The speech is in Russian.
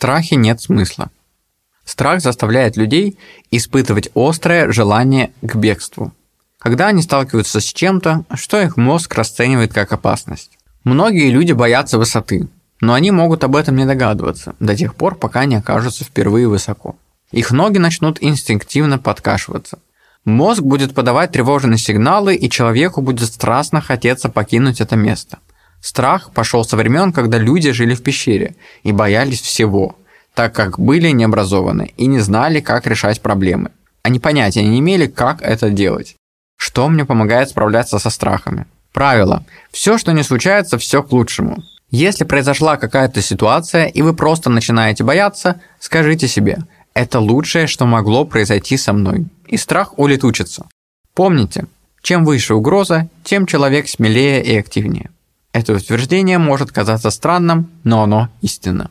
страхе нет смысла. Страх заставляет людей испытывать острое желание к бегству, когда они сталкиваются с чем-то, что их мозг расценивает как опасность. Многие люди боятся высоты, но они могут об этом не догадываться до тех пор, пока не окажутся впервые высоко. Их ноги начнут инстинктивно подкашиваться. Мозг будет подавать тревожные сигналы, и человеку будет страстно хотеться покинуть это место. Страх пошел со времен, когда люди жили в пещере и боялись всего, так как были необразованы и не знали, как решать проблемы. Они понятия не имели, как это делать. Что мне помогает справляться со страхами? Правило. Все, что не случается, все к лучшему. Если произошла какая-то ситуация, и вы просто начинаете бояться, скажите себе – это лучшее, что могло произойти со мной, и страх улетучится. Помните, чем выше угроза, тем человек смелее и активнее. Это утверждение может казаться странным, но оно истинно.